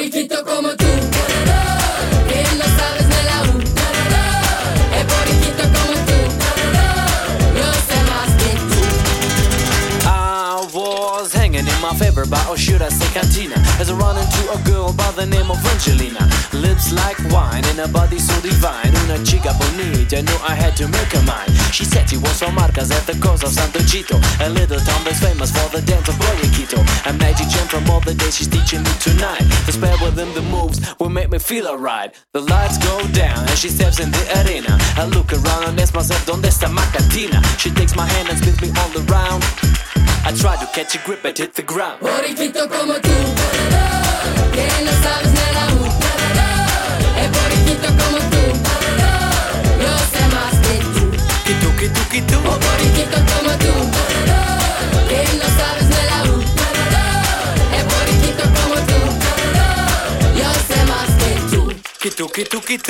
Boriquito como tú, que. I was hanging in my favorite bar, or should I say cantina, as I run into a girl by the name of Angelina. Lips like wine and a body so divine. Una chica bonita, knew I had to make her mine. She said she was from Marcas at the coast of Santo Chito, a little town that's famous for the dance of Boriquito. A magic gem from all the days she's teaching me tonight. The spell within the moves will make me feel alright. The lights go down and she steps in the arena. I look around and ask myself, ¿Dónde está Macatina? She takes my hand and spins me all around. I try to catch a grip and hit the ground. Boriquito como tú, que no sabes de la Es como tú, yo sé más que tú. Kitu, kitu. Oh, boriquito boriquito como tú,